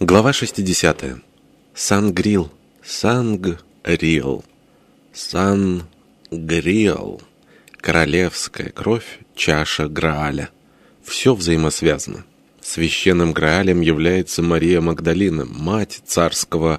Глава 60. Сангрил. Сангрил. Сангрил. Королевская кровь, чаша Грааля. Все взаимосвязано. Священным Граалем является Мария Магдалина, мать царского